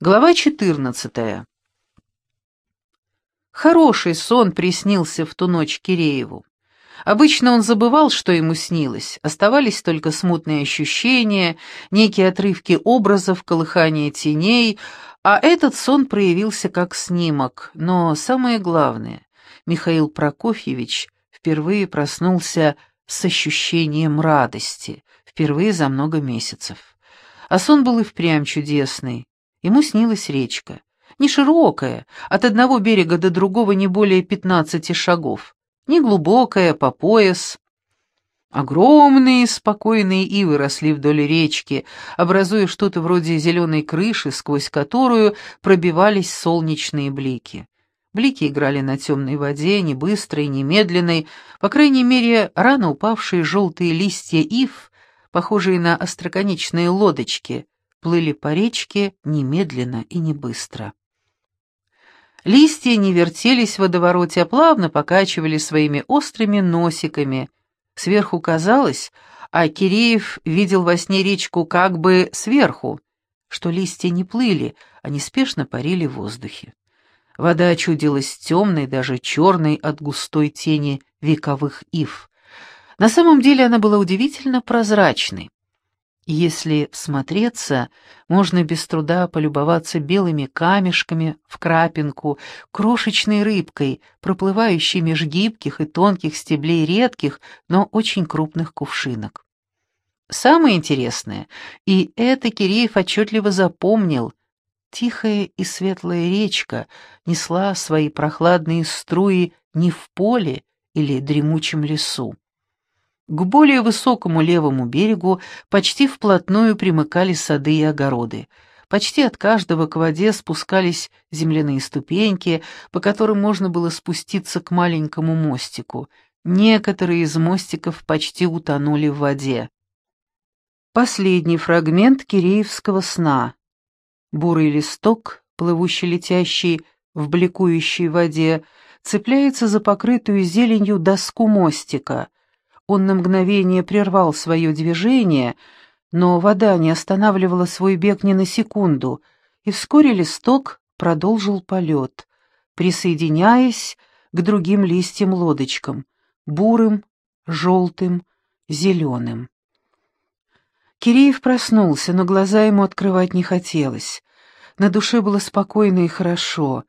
Глава 14. Хороший сон приснился в ту ночь Кирееву. Обычно он забывал, что ему снилось, оставались только смутные ощущения, некие отрывки образов, колыхание теней, а этот сон проявился как снимок. Но самое главное, Михаил Прокофьевич впервые проснулся с ощущением радости, впервые за много месяцев. А сон был и впрямь чудесный. Ему снилась речка. Не широкая, от одного берега до другого не более пятнадцати шагов. Не глубокая, по пояс. Огромные спокойные ивы росли вдоль речки, образуя что-то вроде зеленой крыши, сквозь которую пробивались солнечные блики. Блики играли на темной воде, не быстрой, не медленной, по крайней мере, рано упавшие желтые листья ив, похожие на остроконечные лодочки — плыли по речке немедленно и не быстро. Листья не вертелись в водовороте, а плавно покачивали своими острыми носиками. Сверху казалось, а Киреев видел во сне речку как бы сверху, что листья не плыли, а неспешно парили в воздухе. Вода чудилась темной, даже черной от густой тени вековых ив. На самом деле она была удивительно прозрачной. Если всмотреться, можно без труда полюбоваться белыми камешками в крапинку, крошечной рыбкой, проплывающей меж гибких и тонких стеблей редких, но очень крупных кувшинок. Самое интересное, и это Киреев отчетливо запомнил, тихая и светлая речка несла свои прохладные струи не в поле или дремучем лесу. К более высокому левому берегу почти вплотную примыкали сады и огороды. Почти от каждого к воде спускались земляные ступеньки, по которым можно было спуститься к маленькому мостику. Некоторые из мостиков почти утонули в воде. Последний фрагмент киреевского сна. Бурый листок, плывущий летящий в бликующей воде, цепляется за покрытую зеленью доску мостика — он на мгновение прервал свое движение, но вода не останавливала свой бег ни на секунду, и вскоре листок продолжил полет, присоединяясь к другим листьям-лодочкам, бурым, желтым, зеленым. Киреев проснулся, но глаза ему открывать не хотелось. На душе было спокойно и хорошо.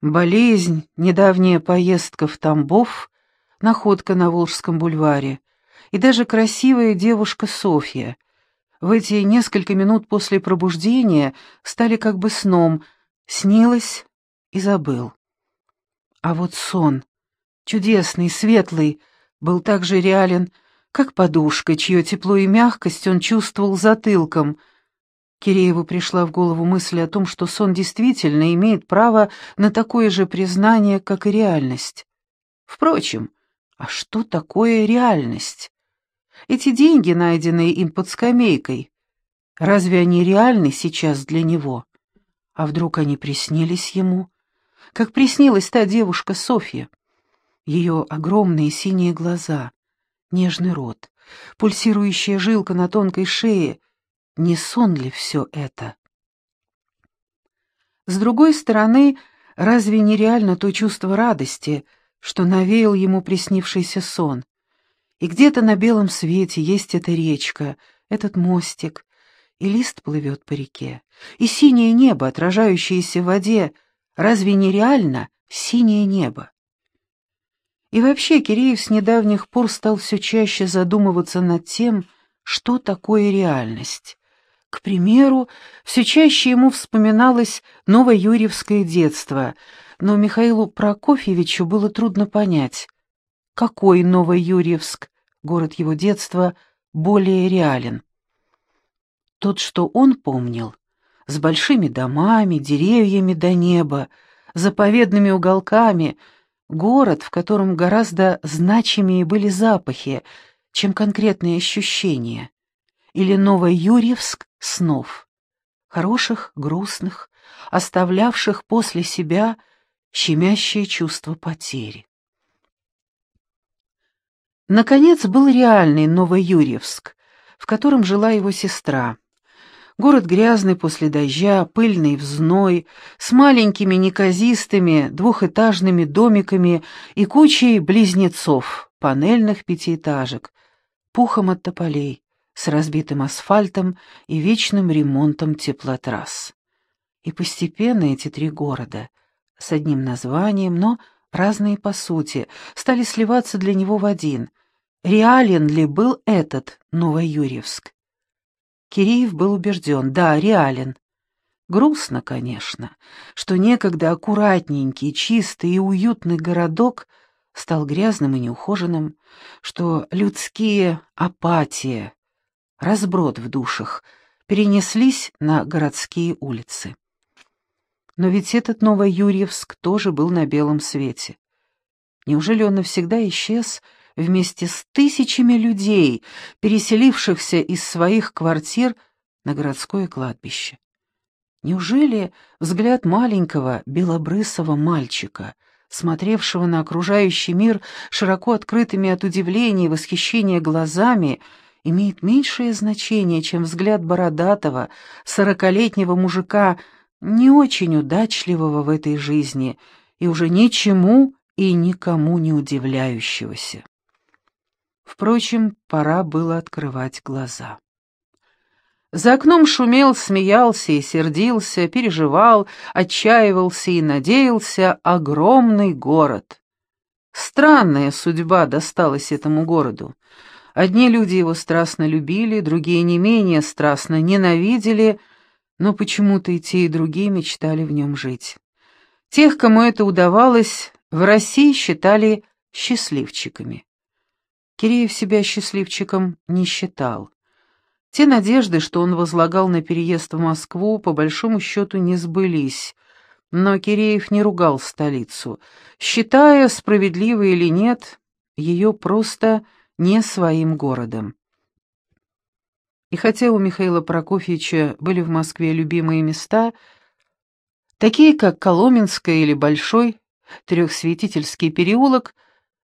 Болезнь, недавняя поездка в Тамбов находка на Волжском бульваре, и даже красивая девушка Софья. В эти несколько минут после пробуждения стали как бы сном, снилось и забыл. А вот сон, чудесный, светлый, был так же реален, как подушка, чье тепло и мягкость он чувствовал затылком. Кирееву пришла в голову мысль о том, что сон действительно имеет право на такое же признание, как и реальность. Впрочем, а что такое реальность? Эти деньги, найденные им под скамейкой, разве они реальны сейчас для него? А вдруг они приснились ему? Как приснилась та девушка Софья? Ее огромные синие глаза, нежный рот, пульсирующая жилка на тонкой шее. Не сон ли все это? С другой стороны, разве нереально то чувство радости — что навеял ему приснившийся сон. И где-то на белом свете есть эта речка, этот мостик, и лист плывет по реке, и синее небо, отражающееся в воде, разве не реально синее небо? И вообще Киреев с недавних пор стал все чаще задумываться над тем, что такое реальность. К примеру, все чаще ему вспоминалось новоюрьевское детство — но Михаилу Прокофьевичу было трудно понять, какой Новоюрьевск, город его детства, более реален. Тот, что он помнил, с большими домами, деревьями до неба, заповедными уголками, город, в котором гораздо значимее были запахи, чем конкретные ощущения, или Новоюрьевск снов, хороших, грустных, оставлявших после себя щемящее чувство потери. Наконец был реальный Новоюрьевск, в котором жила его сестра. Город грязный после дождя, пыльный в зной, с маленькими неказистыми двухэтажными домиками и кучей близнецов, панельных пятиэтажек, пухом от тополей, с разбитым асфальтом и вечным ремонтом теплотрасс. И постепенно эти три города, с одним названием, но разные по сути, стали сливаться для него в один. Реален ли был этот Новоюрьевск? Киреев был убежден, да, реален. Грустно, конечно, что некогда аккуратненький, чистый и уютный городок стал грязным и неухоженным, что людские апатия, разброд в душах перенеслись на городские улицы. Но ведь этот Новоюрьевск тоже был на белом свете. Неужели он навсегда исчез, — вместе с тысячами людей, переселившихся из своих квартир на городское кладбище. Неужели взгляд маленького белобрысого мальчика, смотревшего на окружающий мир широко открытыми от удивления и восхищения глазами, имеет меньшее значение, чем взгляд бородатого, сорокалетнего мужика, не очень удачливого в этой жизни и уже ничему и никому не удивляющегося. Впрочем, пора было открывать глаза. За окном шумел, смеялся и сердился, переживал, отчаивался и надеялся огромный город. Странная судьба досталась этому городу. Одни люди его страстно любили, другие не менее страстно ненавидели, но почему-то и те, и другие мечтали в нем жить. Тех, кому это удавалось, в России считали счастливчиками. Киреев себя счастливчиком не считал. Те надежды, что он возлагал на переезд в Москву, по большому счету не сбылись, но Киреев не ругал столицу, считая, справедливо или нет, ее просто не своим городом. И хотя у Михаила Прокофьевича были в Москве любимые места, такие как Коломенское или Большой, Трехсветительский переулок –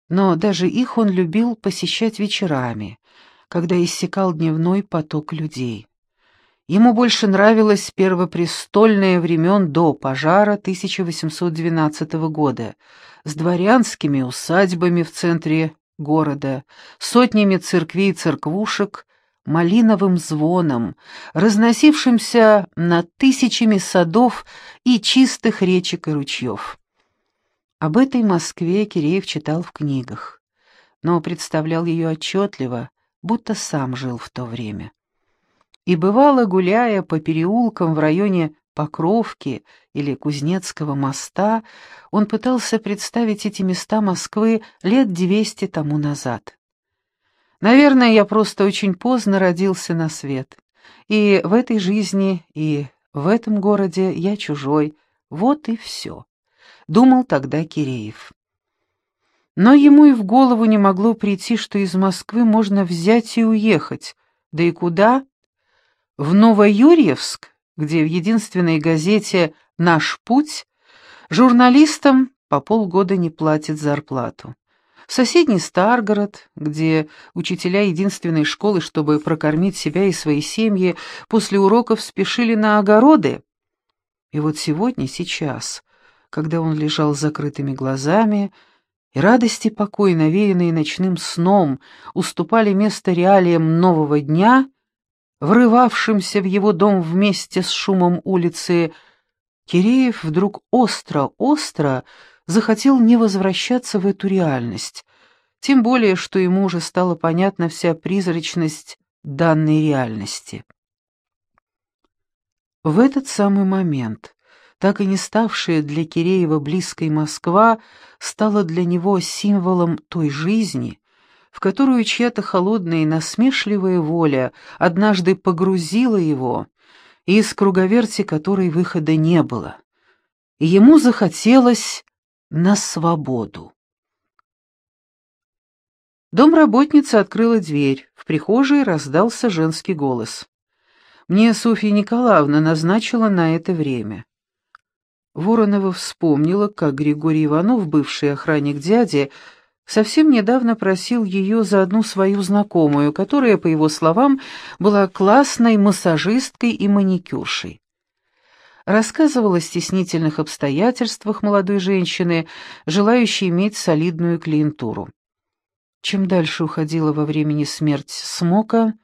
но даже их он любил посещать вечерами, когда иссякал дневной поток людей. Ему больше нравилось первопрестольное времен до пожара 1812 года, с дворянскими усадьбами в центре города, сотнями церквей и церквушек, малиновым звоном, разносившимся над тысячами садов и чистых речек и ручьев. Об этой Москве Киреев читал в книгах, но представлял ее отчетливо, будто сам жил в то время. И бывало, гуляя по переулкам в районе Покровки или Кузнецкого моста, он пытался представить эти места Москвы лет двести тому назад. Наверное, я просто очень поздно родился на свет, и в этой жизни, и в этом городе я чужой, вот и все думал тогда Киреев. Но ему и в голову не могло прийти, что из Москвы можно взять и уехать. Да и куда? В Новоюрьевск, где в единственной газете «Наш путь» журналистам по полгода не платят зарплату. В соседний Старгород, где учителя единственной школы, чтобы прокормить себя и свои семьи, после уроков спешили на огороды. И вот сегодня, сейчас, когда он лежал с закрытыми глазами, и радости покой, навеянные ночным сном, уступали место реалиям нового дня, врывавшимся в его дом вместе с шумом улицы, Киреев вдруг остро-остро захотел не возвращаться в эту реальность, тем более, что ему уже стала понятна вся призрачность данной реальности. В этот самый момент так и не ставшая для Киреева близкой Москва, стала для него символом той жизни, в которую чья-то холодная и насмешливая воля однажды погрузила его, из круговерти которой выхода не было. Ему захотелось на свободу. Домработница открыла дверь, в прихожей раздался женский голос. «Мне Софья Николаевна назначила на это время». Воронова вспомнила, как Григорий Иванов, бывший охранник дяди, совсем недавно просил ее за одну свою знакомую, которая, по его словам, была классной массажисткой и маникюршей. Рассказывал о стеснительных обстоятельствах молодой женщины, желающей иметь солидную клиентуру. Чем дальше уходила во времени смерть Смока,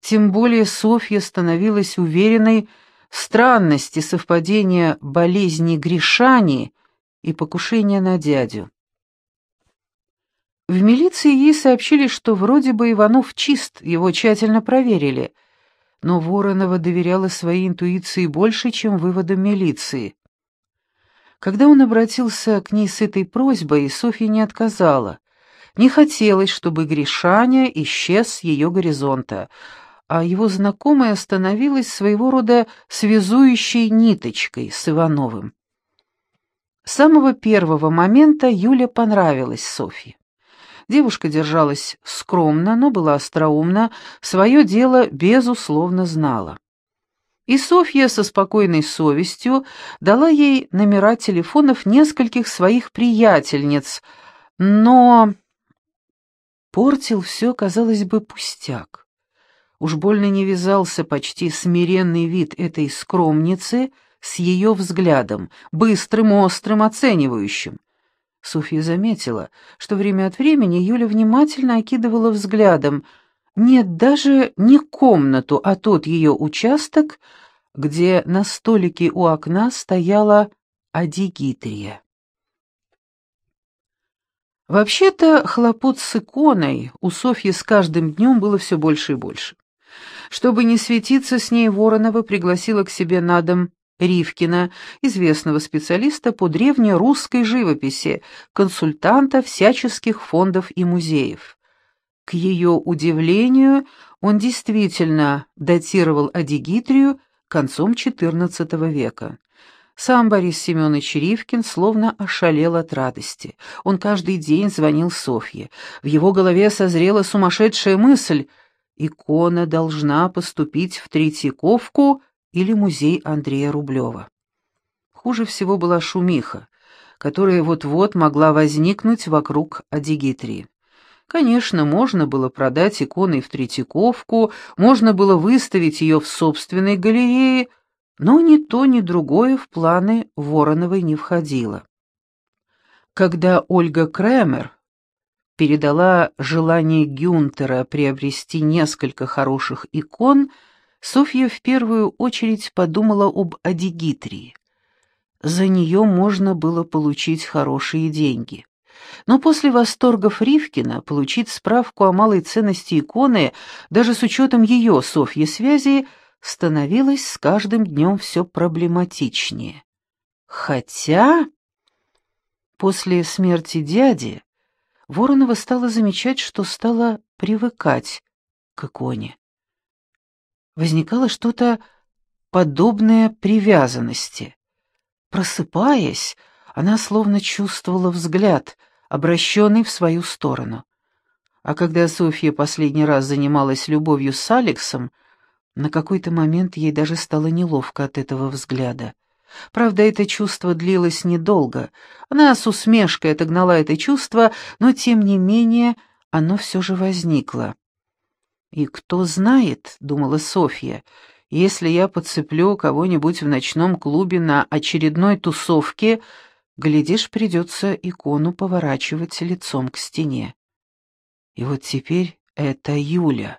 тем более Софья становилась уверенной в странности совпадения болезни Гришани и покушения на дядю. В милиции ей сообщили, что вроде бы Иванов чист, его тщательно проверили, но Воронова доверяла своей интуиции больше, чем выводам милиции. Когда он обратился к ней с этой просьбой, Софья не отказала. Не хотелось, чтобы Гришаня исчез с ее горизонта, а его знакомая становилась своего рода связующей ниточкой с Ивановым. С самого первого момента Юля понравилась Софье. Девушка держалась скромно, но была остроумна, свое дело безусловно знала. И Софья со спокойной совестью дала ей номера телефонов нескольких своих приятельниц, но портил все, казалось бы, пустяк. Уж больно не вязался почти смиренный вид этой скромницы с ее взглядом, быстрым, острым, оценивающим. Софья заметила, что время от времени Юля внимательно окидывала взглядом нет, даже не комнату, а тот ее участок, где на столике у окна стояла Адигитрия. Вообще-то хлопот с иконой у Софьи с каждым днем было все больше и больше. Чтобы не светиться с ней, Воронова пригласила к себе на дом Ривкина, известного специалиста по древнерусской живописи, консультанта всяческих фондов и музеев. К ее удивлению, он действительно датировал Адигитрию концом XIV века. Сам Борис Семенович Ривкин словно ошалел от радости. Он каждый день звонил Софье. В его голове созрела сумасшедшая мысль — икона должна поступить в Третьяковку или музей Андрея Рублева. Хуже всего была шумиха, которая вот-вот могла возникнуть вокруг Адигитрии. Конечно, можно было продать иконы в Третьяковку, можно было выставить ее в собственной галерее, но ни то, ни другое в планы Вороновой не входило. Когда Ольга Кремер передала желание Гюнтера приобрести несколько хороших икон – Софья в первую очередь подумала об Адигитрии. За нее можно было получить хорошие деньги. Но после восторгов Ривкина получить справку о малой ценности иконы, даже с учетом ее, Софьи, связи, становилось с каждым днем все проблематичнее. Хотя после смерти дяди Воронова стала замечать, что стала привыкать к иконе возникало что-то подобное привязанности. Просыпаясь, она словно чувствовала взгляд, обращенный в свою сторону. А когда Софья последний раз занималась любовью с Алексом, на какой-то момент ей даже стало неловко от этого взгляда. Правда, это чувство длилось недолго. Она с усмешкой отогнала это чувство, но, тем не менее, оно все же возникло. «И кто знает, — думала Софья, — если я подцеплю кого-нибудь в ночном клубе на очередной тусовке, глядишь, придется икону поворачивать лицом к стене. И вот теперь это Юля.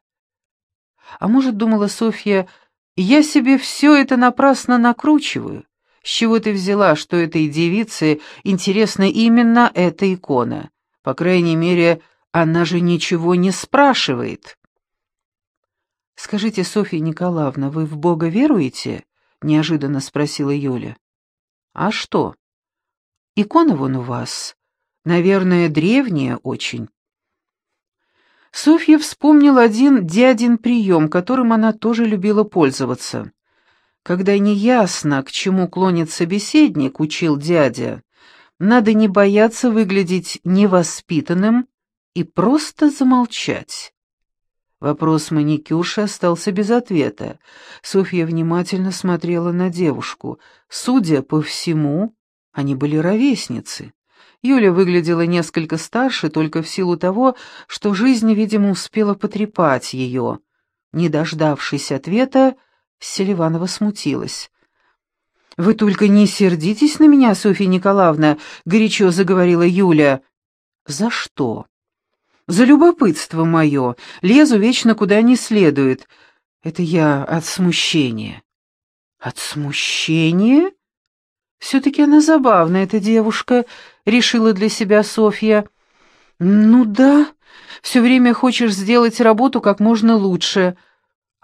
А может, думала Софья, я себе все это напрасно накручиваю? С чего ты взяла, что этой девице интересна именно эта икона? По крайней мере, она же ничего не спрашивает. «Скажите, Софья Николаевна, вы в Бога веруете?» — неожиданно спросила Юля. «А что?» «Икона вон у вас. Наверное, древняя очень». Софья вспомнила один дядин прием, которым она тоже любила пользоваться. Когда неясно, к чему клонит собеседник, учил дядя, надо не бояться выглядеть невоспитанным и просто замолчать. Вопрос маникюрши остался без ответа. Софья внимательно смотрела на девушку. Судя по всему, они были ровесницы. Юля выглядела несколько старше только в силу того, что жизнь, видимо, успела потрепать ее. Не дождавшись ответа, Селиванова смутилась. «Вы только не сердитесь на меня, Софья Николаевна», — горячо заговорила Юля. «За что?» «За любопытство мое. Лезу вечно куда не следует. Это я от смущения». «От смущения?» «Все-таки она забавная, эта девушка», — решила для себя Софья. «Ну да, все время хочешь сделать работу как можно лучше».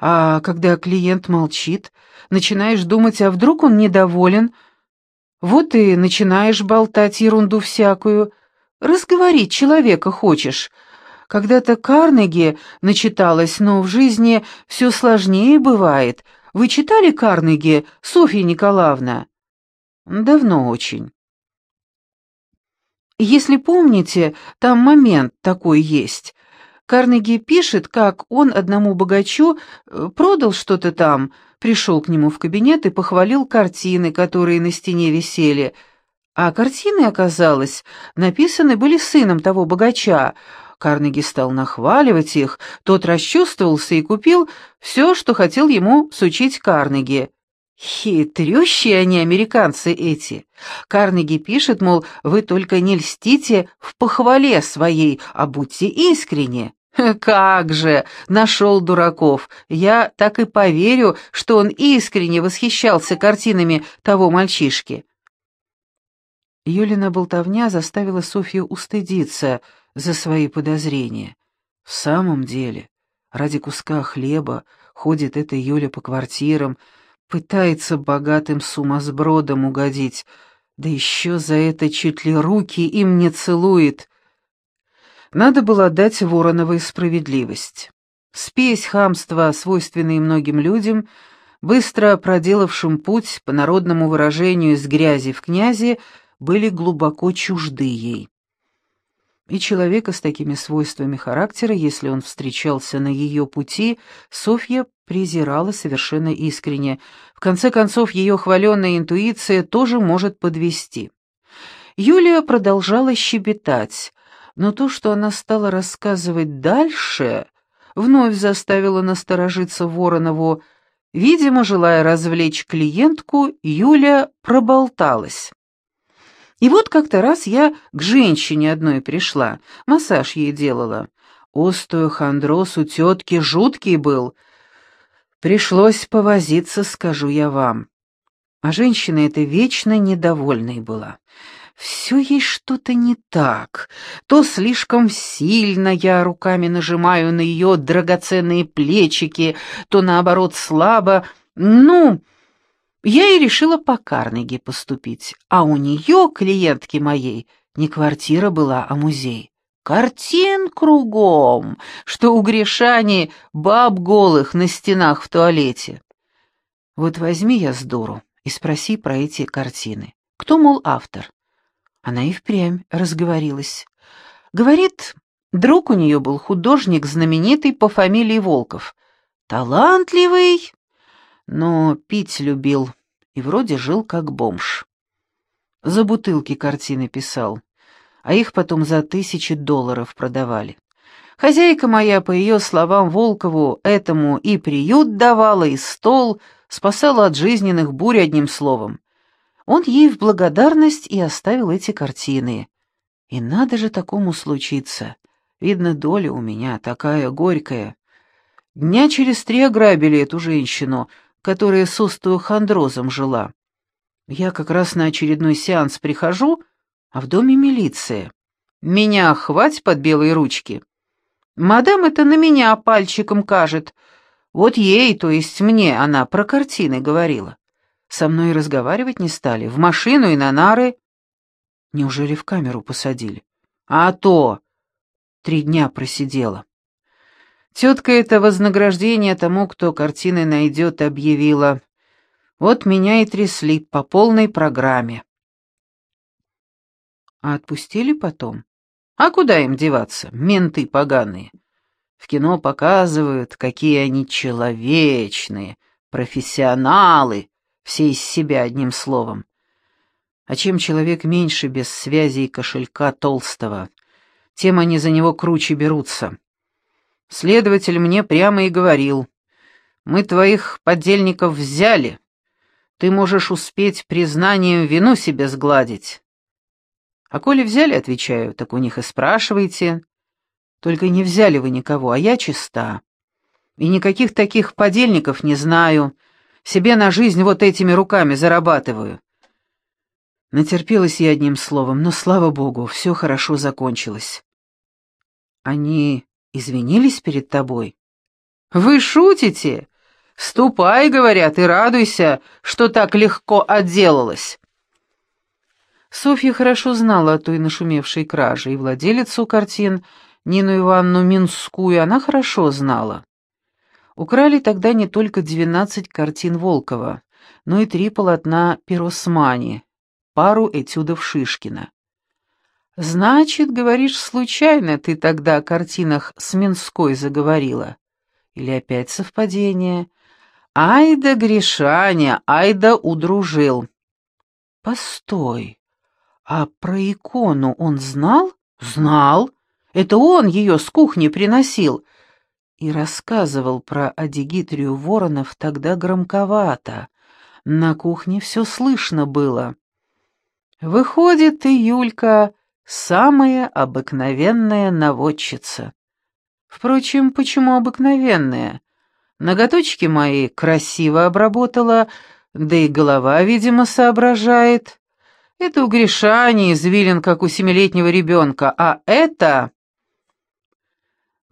А когда клиент молчит, начинаешь думать, а вдруг он недоволен? Вот и начинаешь болтать ерунду всякую. Разговорить человека хочешь. Когда-то Карнеги начиталась, но в жизни все сложнее бывает. Вы читали Карнеги, Софья Николаевна? Давно очень. Если помните, там момент такой есть. Карнеги пишет, как он одному богачу э, продал что-то там, пришел к нему в кабинет и похвалил картины, которые на стене висели. А картины, оказалось, написаны были сыном того богача. Карнеги стал нахваливать их, тот расчувствовался и купил все, что хотел ему сучить Карнеги. Хитрющие они, американцы эти. Карнеги пишет, мол, вы только не льстите в похвале своей, а будьте искренни. «Как же! Нашел дураков! Я так и поверю, что он искренне восхищался картинами того мальчишки!» Юлина болтовня заставила Софью устыдиться за свои подозрения. В самом деле, ради куска хлеба ходит эта Юля по квартирам, пытается богатым сумасбродом угодить, да еще за это чуть ли руки им не целует. Надо было дать Вороновой справедливость. Спесь хамства, свойственные многим людям, быстро проделавшим путь, по народному выражению, из грязи в князи, были глубоко чужды ей. И человека с такими свойствами характера, если он встречался на ее пути, Софья презирала совершенно искренне. В конце концов, ее хваленная интуиция тоже может подвести. Юлия продолжала щебетать, но то, что она стала рассказывать дальше, вновь заставило насторожиться Воронову. Видимо, желая развлечь клиентку, Юля проболталась. И вот как-то раз я к женщине одной пришла, массаж ей делала. Остеохондроз у тетки жуткий был. Пришлось повозиться, скажу я вам. А женщина эта вечно недовольной была. Все есть что-то не так. То слишком сильно я руками нажимаю на ее драгоценные плечики, то наоборот слабо. Ну, я и решила по Карнеги поступить. А у нее, клиентки моей, не квартира была, а музей. Картин кругом, что у Гришани баб голых на стенах в туалете. Вот возьми я с дуру и спроси про эти картины. Кто, мол, автор? Она и впрямь разговорилась. Говорит, друг у нее был художник, знаменитый по фамилии Волков. Талантливый, но пить любил и вроде жил как бомж. За бутылки картины писал, а их потом за тысячи долларов продавали. Хозяйка моя, по ее словам, Волкову этому и приют давала, и стол, спасала от жизненных бурь одним словом. Он ей в благодарность и оставил эти картины. И надо же такому случиться. Видно, доля у меня такая горькая. Дня через три ограбили эту женщину, которая с остеохондрозом жила. Я как раз на очередной сеанс прихожу, а в доме милиция. Меня хвать под белые ручки. Мадам это на меня пальчиком кажет. Вот ей, то есть мне, она про картины говорила. Со мной разговаривать не стали, в машину и на нары. Неужели в камеру посадили? А то! Три дня просидела. Тетка это вознаграждение тому, кто картины найдет, объявила. Вот меня и трясли по полной программе. А отпустили потом? А куда им деваться, менты поганые? В кино показывают, какие они человечные, профессионалы, все из себя одним словом. А чем человек меньше без связи и кошелька толстого, тем они за него круче берутся. Следователь мне прямо и говорил, мы твоих подельников взяли, ты можешь успеть признанием вину себе сгладить. А коли взяли, отвечаю, так у них и спрашивайте. Только не взяли вы никого, а я чиста. И никаких таких подельников не знаю. Себе на жизнь вот этими руками зарабатываю. Натерпелась я одним словом, но, слава богу, все хорошо закончилось. Они извинились перед тобой? Вы шутите? «Ступай, — говорят, — и радуйся, что так легко отделалась». Софья хорошо знала о той нашумевшей краже, и владелицу картин, Нину Ивановну Минскую, она хорошо знала. Украли тогда не только двенадцать картин Волкова, но и три полотна Пиросмани, пару этюдов Шишкина. «Значит, говоришь, случайно ты тогда о картинах с Минской заговорила? Или опять совпадение?» Ай да Гришаня, ай да удружил. Постой, а про икону он знал? Знал. Это он ее с кухни приносил. И рассказывал про Адигитрию Воронов тогда громковато. На кухне все слышно было. Выходит, ты, Юлька, самая обыкновенная наводчица. Впрочем, почему обыкновенная? Ноготочки мои красиво обработала, да и голова, видимо, соображает. Это у Гришани извилин, как у семилетнего ребенка, а это...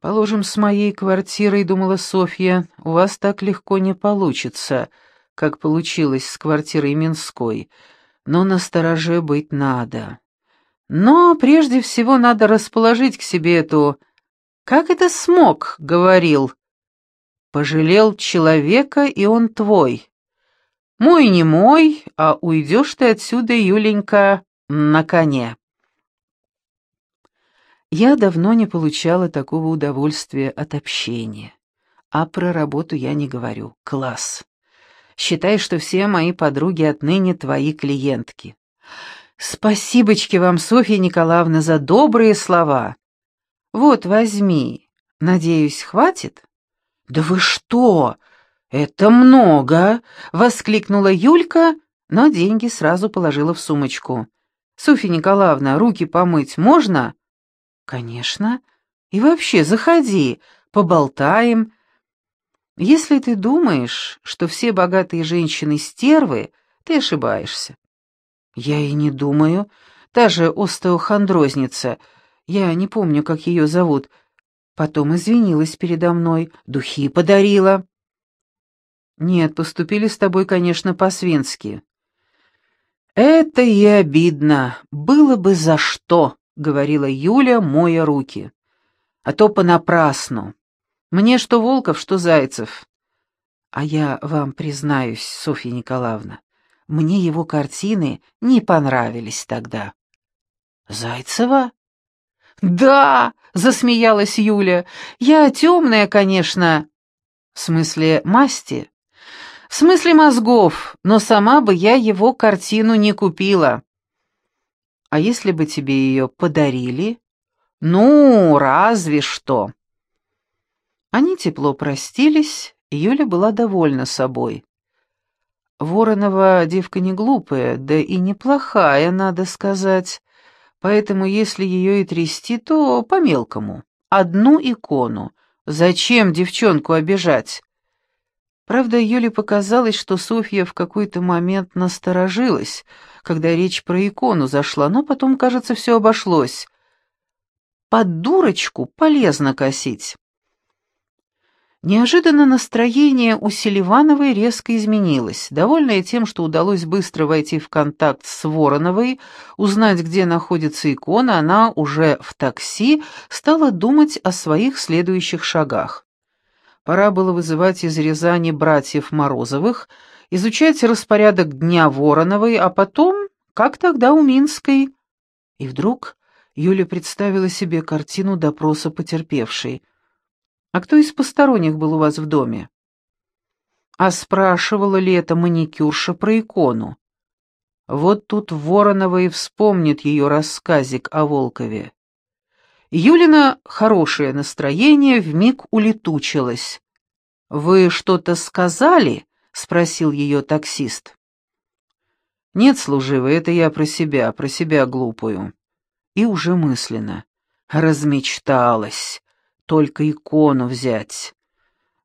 «Положим, с моей квартирой, — думала Софья, — у вас так легко не получится, как получилось с квартирой Минской, но настороже быть надо. Но прежде всего надо расположить к себе эту... Как это смог, — говорил, Пожалел человека, и он твой. Мой не мой, а уйдешь ты отсюда, Юленька, на коне. Я давно не получала такого удовольствия от общения. А про работу я не говорю. Класс. Считай, что все мои подруги отныне твои клиентки. Спасибочки вам, Софья Николаевна, за добрые слова. Вот, возьми. Надеюсь, хватит? «Да вы что? Это много!» — воскликнула Юлька, но деньги сразу положила в сумочку. «Софья Николаевна, руки помыть можно?» «Конечно. И вообще, заходи, поболтаем. Если ты думаешь, что все богатые женщины стервы, ты ошибаешься». «Я и не думаю. Та же остеохондрозница, я не помню, как ее зовут, — Потом извинилась передо мной, духи подарила. Нет, поступили с тобой, конечно, по-свински. Это и обидно. Было бы за что, говорила Юля, моя руки. А то понапрасну. Мне что Волков, что Зайцев. А я вам признаюсь, Софья Николаевна, мне его картины не понравились тогда. Зайцева? «Да!» — засмеялась Юля. «Я темная, конечно». «В смысле масти?» «В смысле мозгов, но сама бы я его картину не купила». «А если бы тебе ее подарили?» «Ну, разве что». Они тепло простились, Юля была довольна собой. Воронова девка не глупая, да и неплохая, надо сказать. Поэтому если ее и трясти, то по-мелкому. Одну икону. Зачем девчонку обижать? Правда, Юле показалось, что Софья в какой-то момент насторожилась, когда речь про икону зашла, но потом, кажется, все обошлось. Под дурочку полезно косить. Неожиданно настроение у Селивановой резко изменилось. Довольная тем, что удалось быстро войти в контакт с Вороновой, узнать, где находится икона, она уже в такси стала думать о своих следующих шагах. Пора было вызывать из Рязани братьев Морозовых, изучать распорядок дня Вороновой, а потом, как тогда у Минской. И вдруг Юля представила себе картину допроса потерпевшей — а кто из посторонних был у вас в доме? А спрашивала ли это маникюрша про икону? Вот тут Воронова и вспомнит ее рассказик о Волкове. Юлина хорошее настроение вмиг улетучилось. «Вы что-то сказали?» — спросил ее таксист. «Нет, служивый, это я про себя, про себя глупую». И уже мысленно. Размечталась. Только икону взять.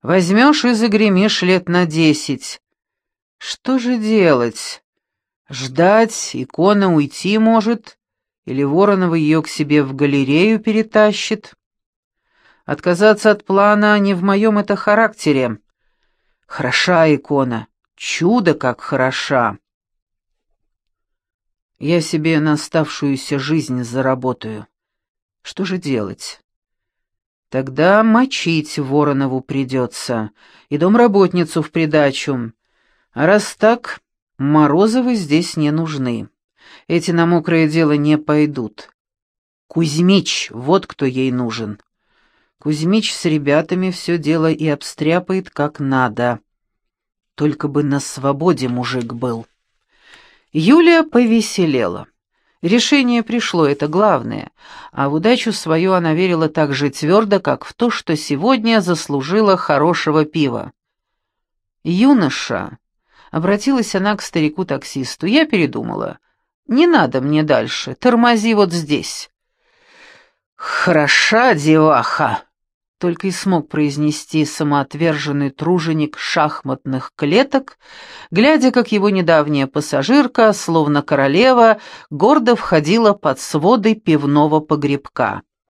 Возьмешь и загремишь лет на десять. Что же делать? Ждать, икона уйти может, или Воронова ее к себе в галерею перетащит. Отказаться от плана не в моем это характере. Хороша икона, чудо как хороша. Я себе на оставшуюся жизнь заработаю. Что же делать? Тогда мочить Воронову придется, и домработницу в придачу. А раз так, Морозовы здесь не нужны. Эти на мокрое дело не пойдут. Кузьмич, вот кто ей нужен. Кузьмич с ребятами все дело и обстряпает как надо. Только бы на свободе мужик был. Юлия повеселела. Решение пришло, это главное, а в удачу свою она верила так же твердо, как в то, что сегодня заслужила хорошего пива. «Юноша», — обратилась она к старику-таксисту, — «я передумала. Не надо мне дальше, тормози вот здесь». «Хороша деваха», — только и смог произнести самоотверженный труженик шахматных клеток, глядя, как его недавняя пассажирка, словно королева, гордо входила под своды пивного погребка.